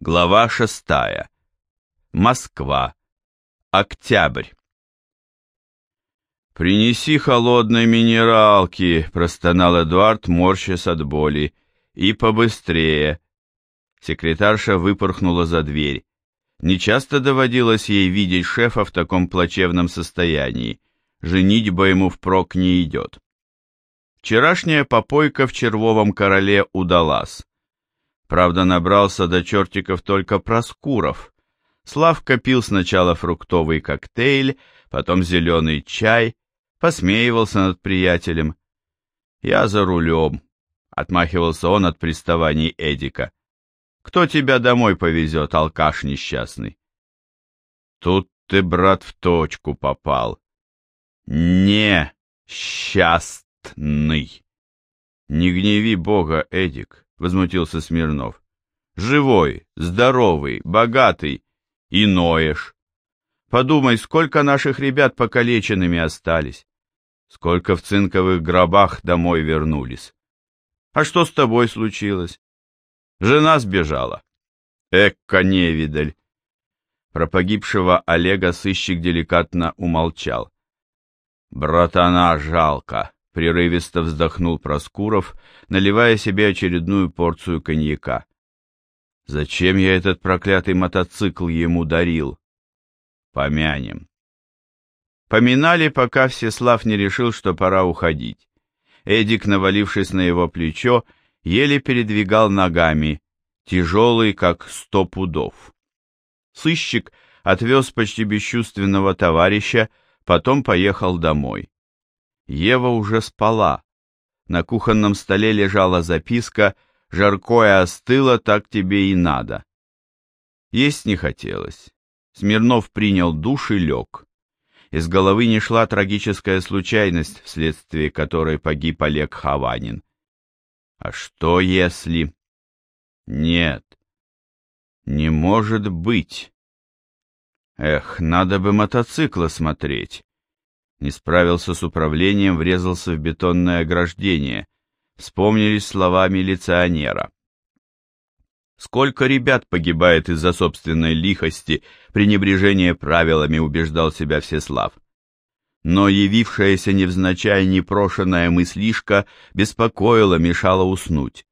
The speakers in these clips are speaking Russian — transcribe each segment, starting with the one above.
Глава шестая. Москва. Октябрь. «Принеси холодной минералки», — простонал Эдуард, морщась от боли. «И побыстрее». Секретарша выпорхнула за дверь. Нечасто доводилось ей видеть шефа в таком плачевном состоянии. Женитьба ему впрок не идет. Вчерашняя попойка в червовом короле удалась. Правда, набрался до чертиков только Проскуров. Славка пил сначала фруктовый коктейль, потом зеленый чай, посмеивался над приятелем. «Я за рулем», — отмахивался он от приставаний Эдика. «Кто тебя домой повезет, алкаш несчастный?» «Тут ты, брат, в точку попал. Не счастный. Не гневи Бога, Эдик. — возмутился Смирнов. «Живой, здоровый, богатый и ноешь. Подумай, сколько наших ребят покалеченными остались, сколько в цинковых гробах домой вернулись. А что с тобой случилось? Жена сбежала. Экка невидаль!» Про погибшего Олега сыщик деликатно умолчал. «Братана жалко», Прерывисто вздохнул Проскуров, наливая себе очередную порцию коньяка. Зачем я этот проклятый мотоцикл ему дарил? Помянем. Поминали, пока Всеслав не решил, что пора уходить. Эдик, навалившись на его плечо, еле передвигал ногами, тяжелый, как сто пудов. Сыщик отвез почти бесчувственного товарища, потом поехал домой. Ева уже спала. На кухонном столе лежала записка «Жаркое остыло, так тебе и надо». Есть не хотелось. Смирнов принял душ и лег. Из головы не шла трагическая случайность, вследствие которой погиб Олег Хованин. А что если... Нет, не может быть. Эх, надо бы мотоцикла смотреть. Не справился с управлением, врезался в бетонное ограждение. Вспомнились слова милиционера. Сколько ребят погибает из-за собственной лихости, пренебрежения правилами, убеждал себя Всеслав. Но явившаяся невзначай непрошенная мыслишка беспокоила, мешала уснуть.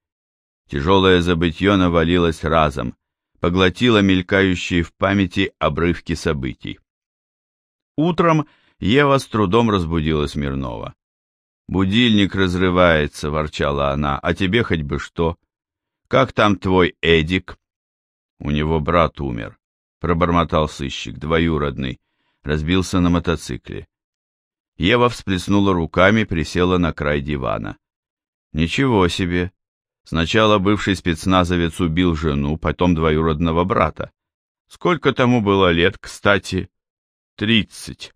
Тяжелое забытье навалилось разом, поглотило мелькающие в памяти обрывки событий. Утром Ева с трудом разбудила Смирнова. «Будильник разрывается», — ворчала она, — «а тебе хоть бы что. Как там твой Эдик?» «У него брат умер», — пробормотал сыщик, двоюродный, разбился на мотоцикле. Ева всплеснула руками, присела на край дивана. «Ничего себе! Сначала бывший спецназовец убил жену, потом двоюродного брата. Сколько тому было лет, кстати?» «Тридцать».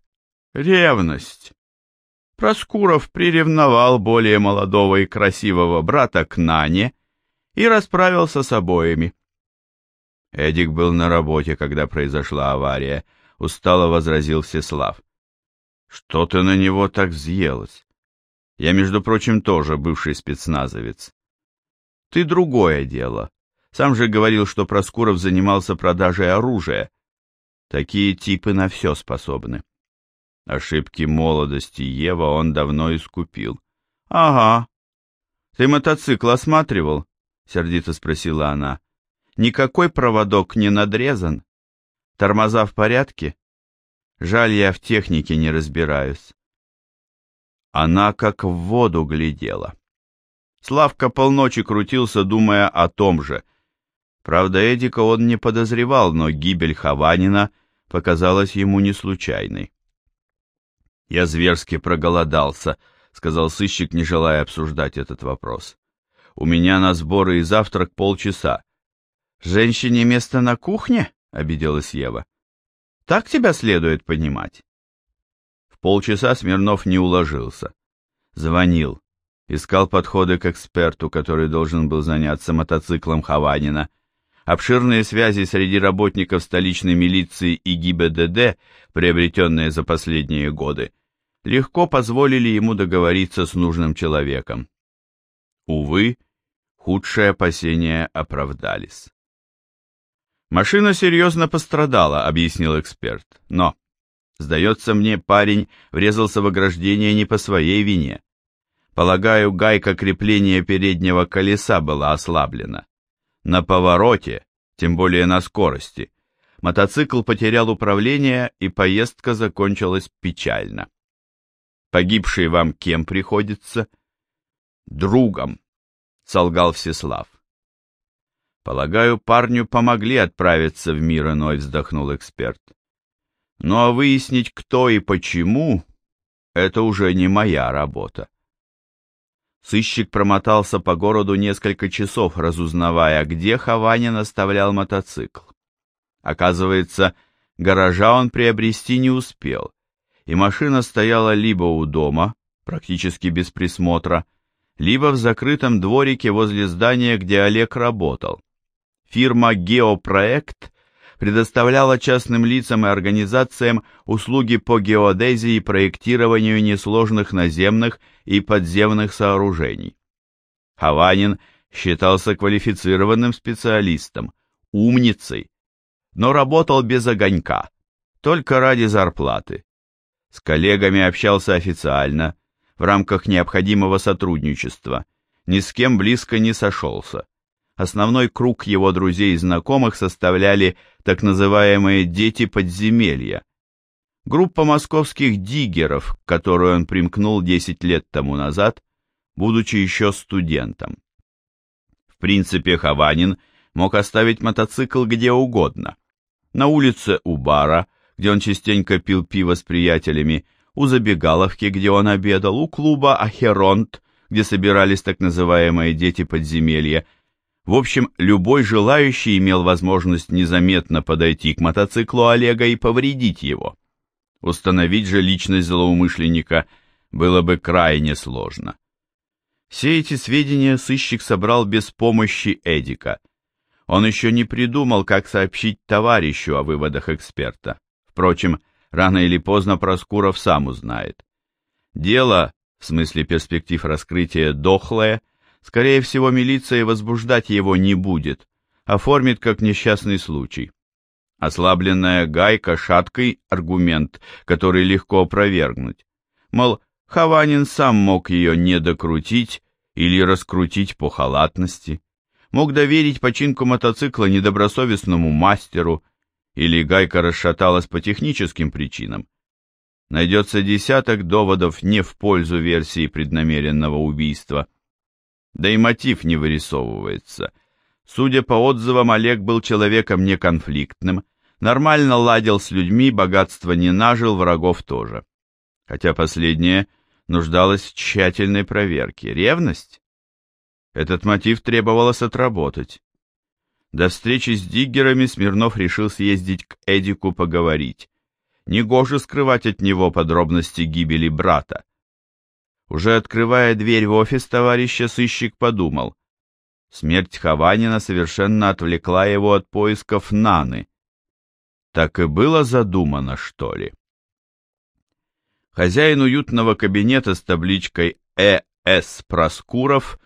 Ревность. Проскуров приревновал более молодого и красивого брата к Нане и расправился с обоими. Эдик был на работе, когда произошла авария, устало возразил Всеслав. Что ты на него так взъелась? Я, между прочим, тоже бывший спецназовец. Ты другое дело. Сам же говорил, что Проскуров занимался продажей оружия. Такие типы на все способны. Ошибки молодости Ева он давно искупил. — Ага. — Ты мотоцикл осматривал? — сердито спросила она. — Никакой проводок не надрезан? Тормоза в порядке? Жаль, я в технике не разбираюсь. Она как в воду глядела. Славка полночи крутился, думая о том же. Правда, Эдика он не подозревал, но гибель Хованина показалась ему не случайной. «Я зверски проголодался», — сказал сыщик, не желая обсуждать этот вопрос. «У меня на сборы и завтрак полчаса». «Женщине место на кухне?» — обиделась Ева. «Так тебя следует понимать». В полчаса Смирнов не уложился. Звонил. Искал подходы к эксперту, который должен был заняться мотоциклом Хованина. Обширные связи среди работников столичной милиции и ГИБДД, приобретенные за последние годы, легко позволили ему договориться с нужным человеком. Увы, худшие опасения оправдались. Машина серьезно пострадала, объяснил эксперт. Но, сдается мне, парень врезался в ограждение не по своей вине. Полагаю, гайка крепления переднего колеса была ослаблена. На повороте, тем более на скорости, мотоцикл потерял управление, и поездка закончилась печально. Погибший вам кем приходится? Другом, солгал Всеслав. Полагаю, парню помогли отправиться в мир иной, вздохнул эксперт. Ну а выяснить, кто и почему, это уже не моя работа. Сыщик промотался по городу несколько часов, разузнавая, где Хованин оставлял мотоцикл. Оказывается, гаража он приобрести не успел, и машина стояла либо у дома, практически без присмотра, либо в закрытом дворике возле здания, где Олег работал. Фирма «Геопроект» предоставляла частным лицам и организациям услуги по геодезии и проектированию несложных наземных и подземных сооружений. Хованин считался квалифицированным специалистом, умницей, но работал без огонька, только ради зарплаты. С коллегами общался официально, в рамках необходимого сотрудничества, ни с кем близко не сошелся. Основной круг его друзей и знакомых составляли так называемые «дети подземелья». Группа московских диггеров, к которой он примкнул 10 лет тому назад, будучи еще студентом. В принципе, Хованин мог оставить мотоцикл где угодно. На улице у бара, где он частенько пил пиво с приятелями, у забегаловки, где он обедал, у клуба «Ахеронт», где собирались так называемые «дети подземелья», в общем, любой желающий имел возможность незаметно подойти к мотоциклу Олега и повредить его. Установить же личность злоумышленника было бы крайне сложно. Все эти сведения сыщик собрал без помощи Эдика. Он еще не придумал, как сообщить товарищу о выводах эксперта. Впрочем, рано или поздно Проскуров сам узнает. Дело, в смысле перспектив раскрытия, дохлое – Скорее всего, милиция возбуждать его не будет, оформит как несчастный случай. Ослабленная гайка — шаткий аргумент, который легко опровергнуть. Мол, Хованин сам мог ее не докрутить или раскрутить по халатности, мог доверить починку мотоцикла недобросовестному мастеру, или гайка расшаталась по техническим причинам. Найдется десяток доводов не в пользу версии преднамеренного убийства да и мотив не вырисовывается. Судя по отзывам, Олег был человеком неконфликтным, нормально ладил с людьми, богатства не нажил, врагов тоже. Хотя последнее нуждалось в тщательной проверке. Ревность? Этот мотив требовалось отработать. До встречи с диггерами Смирнов решил съездить к Эдику поговорить. Негоже скрывать от него подробности гибели брата. Уже открывая дверь в офис товарища, сыщик подумал. Смерть Хованина совершенно отвлекла его от поисков Наны. Так и было задумано, что ли? Хозяин уютного кабинета с табличкой «Э.С. Проскуров»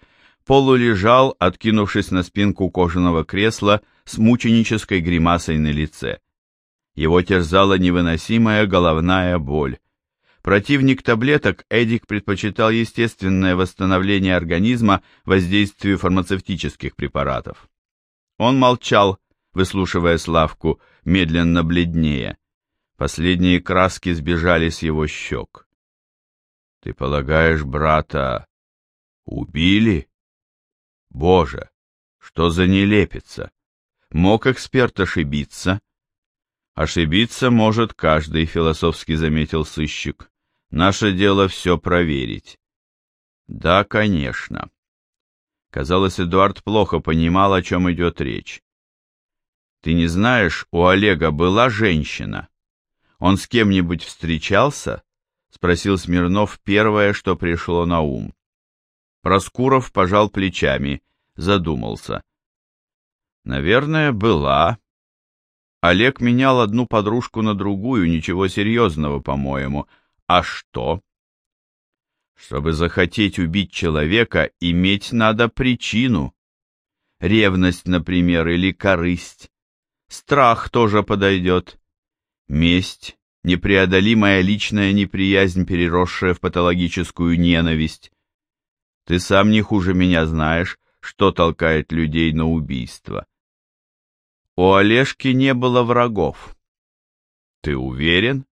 полулежал, откинувшись на спинку кожаного кресла с мученической гримасой на лице. Его терзала невыносимая головная боль. Противник таблеток Эдик предпочитал естественное восстановление организма воздействию фармацевтических препаратов. Он молчал, выслушивая Славку, медленно бледнее. Последние краски сбежали с его щек. «Ты полагаешь, брата убили? Боже, что за нелепица! Мог эксперт ошибиться?» «Ошибиться может каждый», — философски заметил сыщик. Наше дело все проверить. Да, конечно. Казалось, Эдуард плохо понимал, о чем идет речь. Ты не знаешь, у Олега была женщина? Он с кем-нибудь встречался? Спросил Смирнов первое, что пришло на ум. Проскуров пожал плечами, задумался. Наверное, была. Олег менял одну подружку на другую, ничего серьезного, по-моему, а что? Чтобы захотеть убить человека, иметь надо причину. Ревность, например, или корысть. Страх тоже подойдет. Месть, непреодолимая личная неприязнь, переросшая в патологическую ненависть. Ты сам не хуже меня знаешь, что толкает людей на убийство. У Олежки не было врагов. Ты уверен?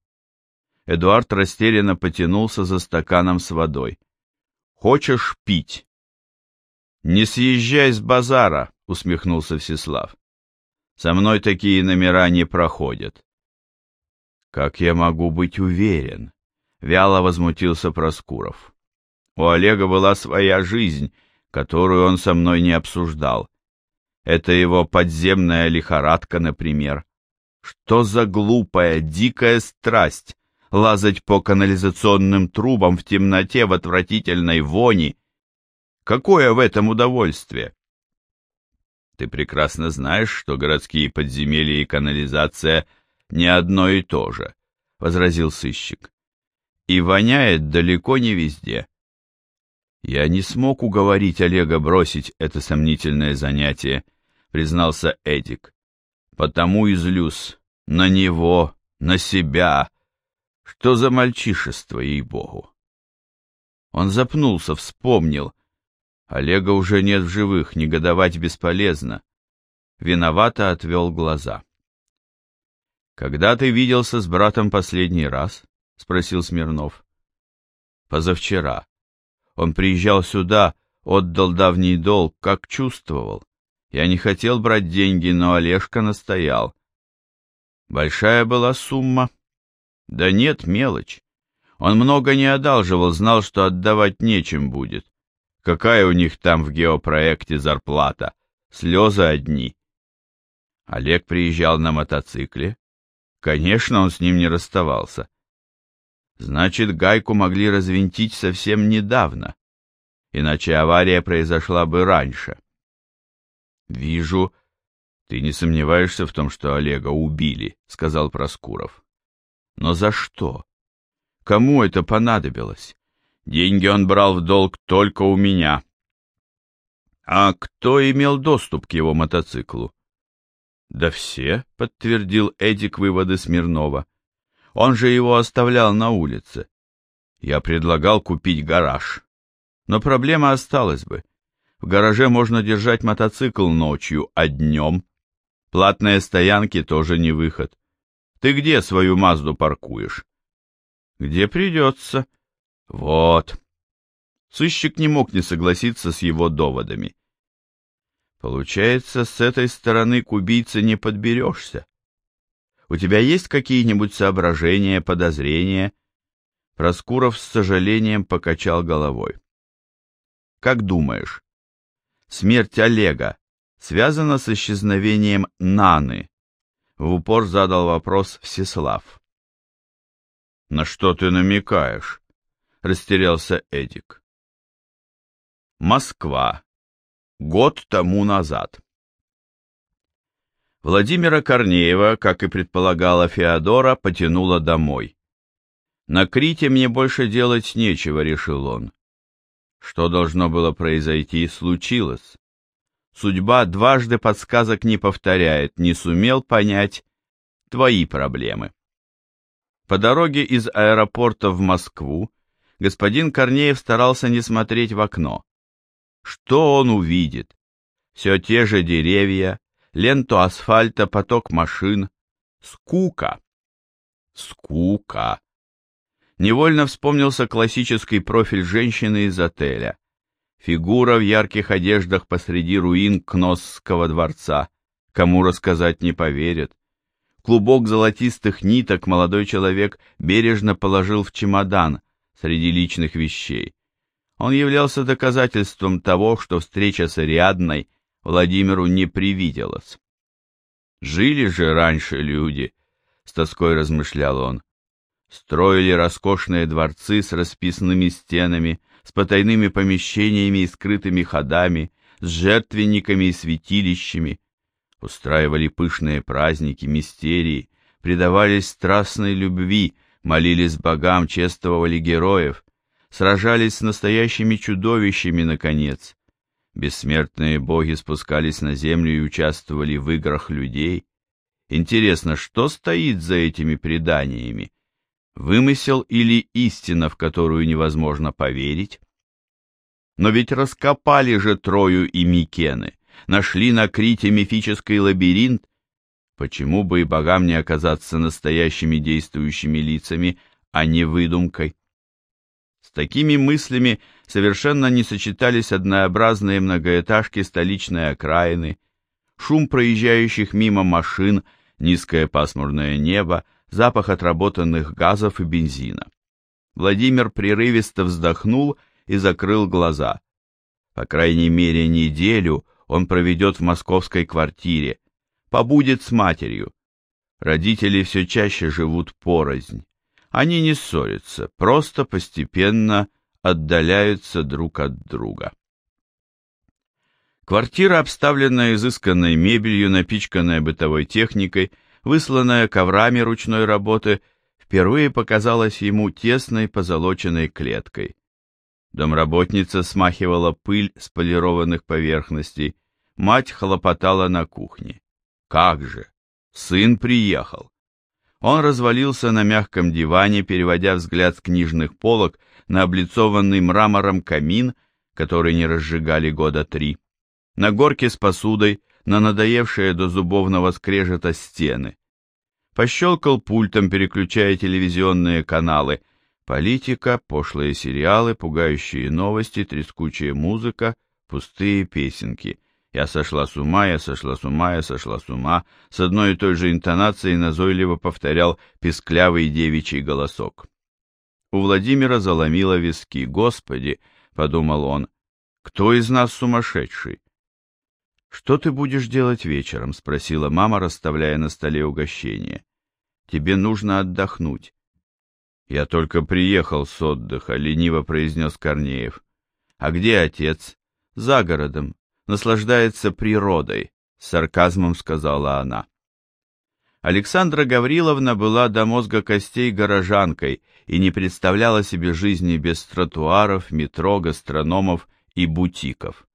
Эдуард растерянно потянулся за стаканом с водой. Хочешь пить? Не съезжай с базара, усмехнулся Всеслав. Со мной такие номера не проходят. Как я могу быть уверен? Вяло возмутился Проскуров. У Олега была своя жизнь, которую он со мной не обсуждал. Это его подземная лихорадка, например. Что за глупая, дикая страсть лазать по канализационным трубам в темноте в отвратительной вони? Какое в этом удовольствие? Ты прекрасно знаешь, что городские подземелья и канализация не одно и то же, — возразил сыщик. И воняет далеко не везде. Я не смог уговорить Олега бросить это сомнительное занятие, признался Эдик. Потому и злюсь. На него, на себя. Что за мальчишество, ей-богу. Он запнулся, вспомнил. Олега уже нет в живых, негодовать бесполезно. Виновато отвел глаза. «Когда ты виделся с братом последний раз?» — спросил Смирнов. «Позавчера. Он приезжал сюда, отдал давний долг, как чувствовал. Я не хотел брать деньги, но Олежка настоял. Большая была сумма? Да нет, мелочь. Он много не одалживал, знал, что отдавать нечем будет. Какая у них там в геопроекте зарплата? Слезы одни. Олег приезжал на мотоцикле. Конечно, он с ним не расставался. Значит, гайку могли развинтить совсем недавно, иначе авария произошла бы раньше. Вижу, ты не сомневаешься в том, что Олега убили, сказал Проскуров. Но за что? Кому это понадобилось? Деньги он брал в долг только у меня. А кто имел доступ к его мотоциклу? Да все, подтвердил Эдик выводы Смирнова. Он же его оставлял на улице. Я предлагал купить гараж. Но проблема осталась бы. В гараже можно держать мотоцикл ночью, а днем... Платные стоянки тоже не выход. Ты где свою Мазду паркуешь? Где придется. Вот. Сыщик не мог не согласиться с его доводами. Получается, с этой стороны к убийце не подберешься. У тебя есть какие-нибудь соображения, подозрения?» Проскуров с сожалением покачал головой. «Как думаешь, смерть Олега связана с исчезновением Наны?» В упор задал вопрос Всеслав. «На что ты намекаешь?» — растерялся Эдик. «Москва. Год тому назад. Владимира Корнеева, как и предполагала Феодора, потянула домой. «На Крите мне больше делать нечего», — решил он. Что должно было произойти, случилось. Судьба дважды подсказок не повторяет, не сумел понять твои проблемы. По дороге из аэропорта в Москву господин Корнеев старался не смотреть в окно. Что он увидит? Все те же деревья, ленту асфальта, поток машин. Скука. Скука. Невольно вспомнился классический профиль женщины из отеля. Фигура в ярких одеждах посреди руин Кносского дворца. Кому рассказать не поверят. Клубок золотистых ниток молодой человек бережно положил в чемодан среди личных вещей. Он являлся доказательством того, что встреча с Ариадной Владимиру не привиделось. Жили же раньше люди, с тоской размышлял он. Строили роскошные дворцы с расписанными стенами, с потайными помещениями и скрытыми ходами, с жертвенниками и святилищами, устраивали пышные праздники, мистерии, предавались страстной любви, молились богам, чествовали героев, сражались с настоящими чудовищами, наконец, Бессмертные боги спускались на землю и участвовали в играх людей, Интересно, что стоит за этими преданиями? Вымысел или истина, в которую невозможно поверить? Но ведь раскопали же Трою и Микены, нашли на Крите мифический лабиринт. Почему бы и богам не оказаться настоящими действующими лицами, а не выдумкой? С такими мыслями совершенно не сочетались однообразные многоэтажки столичной окраины, шум проезжающих мимо машин, низкое пасмурное небо, запах отработанных газов и бензина. Владимир прерывисто вздохнул и закрыл глаза. По крайней мере, неделю он проведет в московской квартире, побудет с матерью. Родители все чаще живут порознь. Они не ссорятся, просто постепенно отдаляются друг от друга. Квартира, обставленная изысканной мебелью, напичканная бытовой техникой, высланная коврами ручной работы, впервые показалась ему тесной позолоченной клеткой. Домработница смахивала пыль с полированных поверхностей, мать хлопотала на кухне. Как же! Сын приехал! Он развалился на мягком диване, переводя взгляд с книжных полок на облицованный мрамором камин, который не разжигали года три, на горке с посудой, на надоевшие до зубовного скрежета стены. Пощелкал пультом, переключая телевизионные каналы. Политика, пошлые сериалы, пугающие новости, трескучая музыка, пустые песенки. Я сошла с ума, я сошла с ума, я сошла с ума. С одной и той же интонацией назойливо повторял песклявый девичий голосок. У Владимира заломило виски. «Господи!» — подумал он. «Кто из нас сумасшедший?» «Что ты будешь делать вечером?» — спросила мама, расставляя на столе угощение. «Тебе нужно отдохнуть». «Я только приехал с отдыха», — лениво произнес Корнеев. «А где отец?» «За городом. Наслаждается природой», — с сарказмом сказала она. Александра Гавриловна была до мозга костей горожанкой и не представляла себе жизни без тротуаров, метро, гастрономов и бутиков.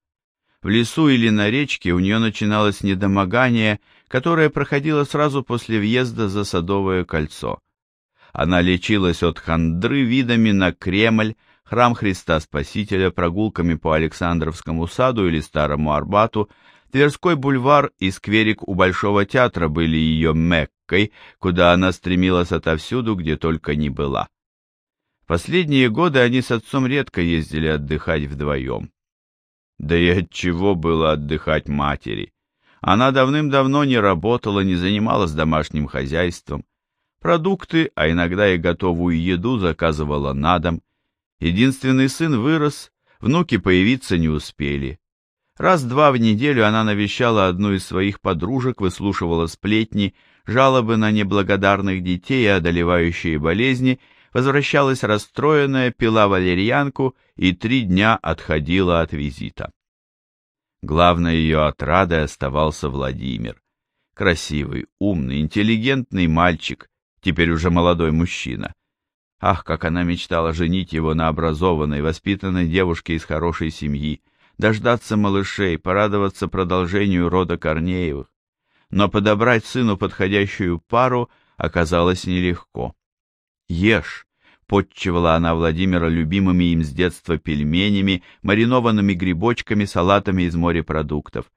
В лесу или на речке у нее начиналось недомогание, которое проходило сразу после въезда за Садовое кольцо. Она лечилась от хандры видами на Кремль, храм Христа Спасителя, прогулками по Александровскому саду или Старому Арбату, Тверской бульвар и скверик у Большого театра были ее Меккой, куда она стремилась отовсюду, где только не была. Последние годы они с отцом редко ездили отдыхать вдвоем. Да и от чего было отдыхать матери? Она давным-давно не работала, не занималась домашним хозяйством. Продукты, а иногда и готовую еду заказывала на дом. Единственный сын вырос, внуки появиться не успели. Раз-два в неделю она навещала одну из своих подружек, выслушивала сплетни, жалобы на неблагодарных детей и одолевающие болезни, возвращалась расстроенная, пила валерьянку и три дня отходила от визита. Главной ее отрадой оставался Владимир. Красивый, умный, интеллигентный мальчик, теперь уже молодой мужчина. Ах, как она мечтала женить его на образованной, воспитанной девушке из хорошей семьи, дождаться малышей, порадоваться продолжению рода Корнеевых. Но подобрать сыну подходящую пару оказалось нелегко. «Ешь!» — подчевала она Владимира любимыми им с детства пельменями, маринованными грибочками, салатами из морепродуктов.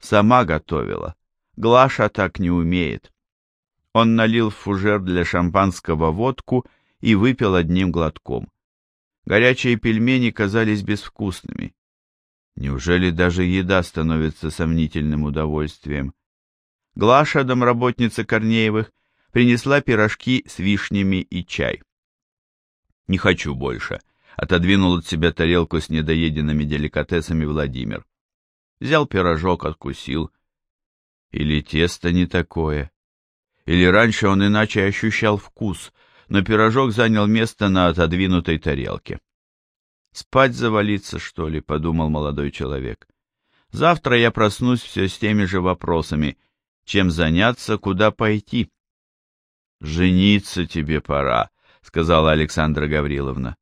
Сама готовила. Глаша так не умеет. Он налил в фужер для шампанского водку и выпил одним глотком. Горячие пельмени казались безвкусными. Неужели даже еда становится сомнительным удовольствием? Глаша, домработница Корнеевых, принесла пирожки с вишнями и чай. «Не хочу больше», — отодвинул от себя тарелку с недоеденными деликатесами Владимир. Взял пирожок, откусил. Или тесто не такое. Или раньше он иначе ощущал вкус, но пирожок занял место на отодвинутой тарелке. «Спать завалиться, что ли?» — подумал молодой человек. «Завтра я проснусь все с теми же вопросами. Чем заняться, куда пойти?» «Жениться тебе пора», — сказала Александра Гавриловна.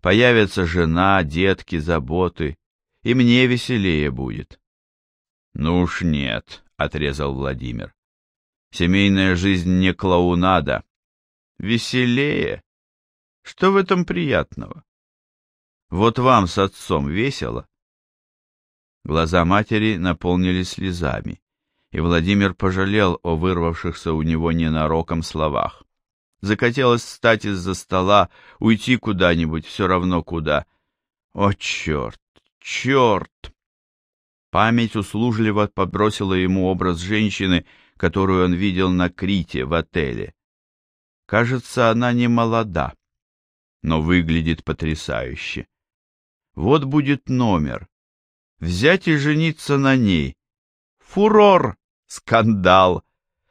«Появится жена, детки, заботы, и мне веселее будет». «Ну уж нет», — отрезал Владимир. Семейная жизнь не клоунада. Веселее. Что в этом приятного? Вот вам с отцом весело. Глаза матери наполнились слезами, и Владимир пожалел о вырвавшихся у него ненароком словах. Захотелось встать из-за стола, уйти куда-нибудь, все равно куда. О, черт, черт! Память услужливо подбросила ему образ женщины, которую он видел на Крите в отеле. Кажется, она не молода, но выглядит потрясающе. Вот будет номер. Взять и жениться на ней. Фурор! Скандал!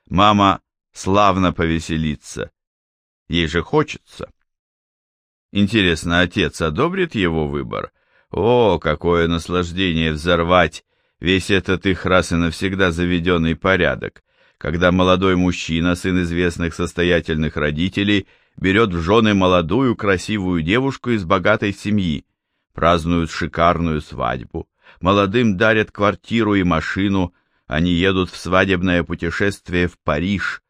Мама славно повеселится. Ей же хочется. Интересно, отец одобрит его выбор? О, какое наслаждение взорвать весь этот их раз и навсегда заведенный порядок, когда молодой мужчина, сын известных состоятельных родителей, берет в жены молодую красивую девушку из богатой семьи, празднуют шикарную свадьбу, молодым дарят квартиру и машину, они едут в свадебное путешествие в Париж,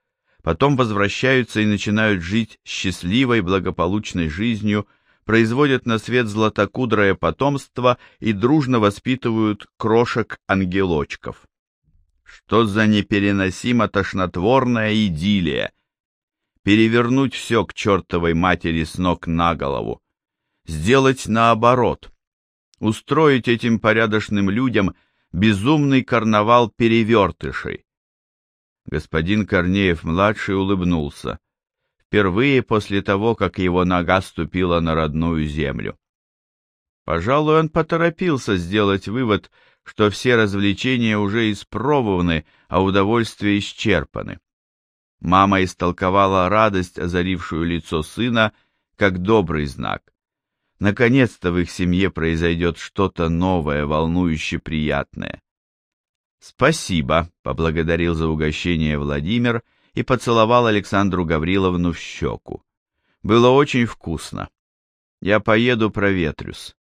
потом возвращаются и начинают жить счастливой, благополучной жизнью, производят на свет златокудрое потомство и дружно воспитывают крошек-ангелочков. Что за непереносимо тошнотворная идиллия! Перевернуть все к чертовой матери с ног на голову, сделать наоборот, устроить этим порядочным людям безумный карнавал перевертышей. Господин Корнеев-младший улыбнулся, впервые после того, как его нога ступила на родную землю. Пожалуй, он поторопился сделать вывод, что все развлечения уже испробованы, а удовольствия исчерпаны. Мама истолковала радость, озарившую лицо сына, как добрый знак. Наконец-то в их семье произойдет что-то новое, волнующе приятное. «Спасибо», — поблагодарил за угощение Владимир и поцеловал Александру Гавриловну в щеку. «Было очень вкусно. Я поеду проветрюсь».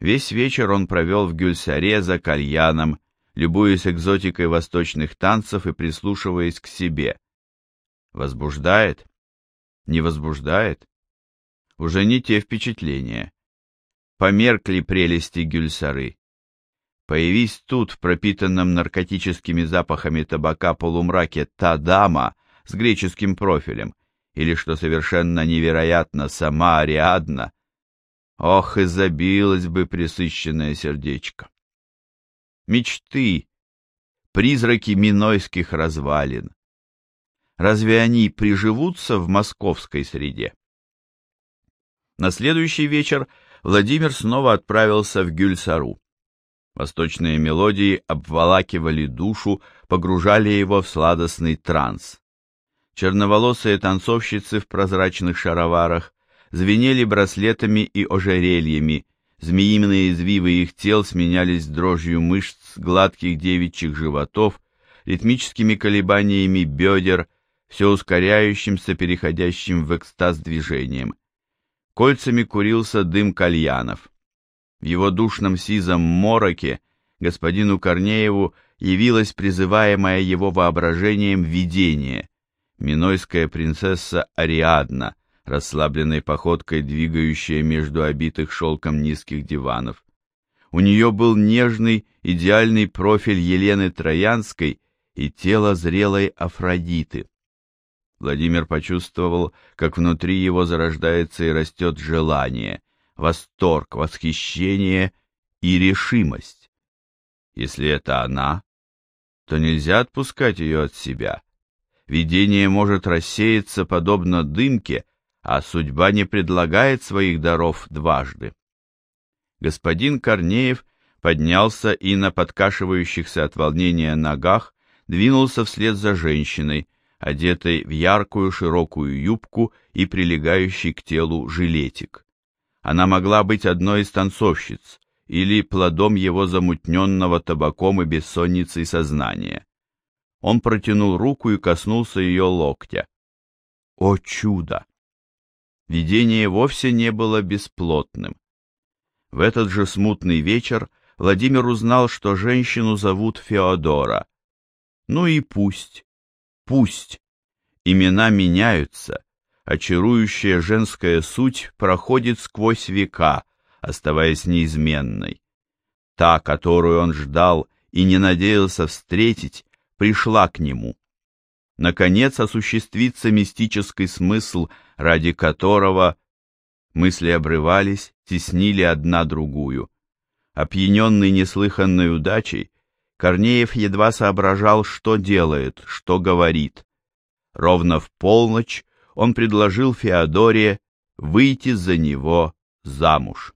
Весь вечер он провел в Гюльсаре за кальяном, любуясь экзотикой восточных танцев и прислушиваясь к себе. Возбуждает? Не возбуждает? уже не те впечатления. Померкли прелести Гюльсары. Появись тут, в пропитанном наркотическими запахами табака полумраке, та дама с греческим профилем, или, что совершенно невероятно, сама Ариадна, ох, и забилось бы присыщенное сердечко. Мечты, призраки минойских развалин. Разве они приживутся в московской среде? На следующий вечер Владимир снова отправился в Гюльсару. Восточные мелодии обволакивали душу, погружали его в сладостный транс. Черноволосые танцовщицы в прозрачных шароварах звенели браслетами и ожерельями, змеиные извивы их тел сменялись дрожью мышц гладких девичьих животов, ритмическими колебаниями бедер, все ускоряющимся, переходящим в экстаз движением. Кольцами курился дым кальянов. В его душном сизом мороке господину Корнееву явилось призываемое его воображением видение. Минойская принцесса Ариадна, расслабленной походкой двигающая между обитых шелком низких диванов. У нее был нежный, идеальный профиль Елены Троянской и тело зрелой Афродиты. Владимир почувствовал, как внутри его зарождается и растет желание, восторг, восхищение и решимость. Если это она, то нельзя отпускать ее от себя. Видение может рассеяться подобно дымке, а судьба не предлагает своих даров дважды. Господин Корнеев поднялся и на подкашивающихся от волнения ногах двинулся вслед за женщиной, одетой в яркую широкую юбку и прилегающий к телу жилетик. Она могла быть одной из танцовщиц или плодом его замутненного табаком и бессонницей сознания. Он протянул руку и коснулся ее локтя. О чудо! Видение вовсе не было бесплотным. В этот же смутный вечер Владимир узнал, что женщину зовут Феодора. Ну и пусть. пусть. Имена меняются, а чарующая женская суть проходит сквозь века, оставаясь неизменной. Та, которую он ждал и не надеялся встретить, пришла к нему. Наконец осуществится мистический смысл, ради которого мысли обрывались, теснили одна другую. Опьяненный неслыханной удачей, Корнеев едва соображал, что делает, что говорит. Ровно в полночь он предложил Феодоре выйти за него замуж.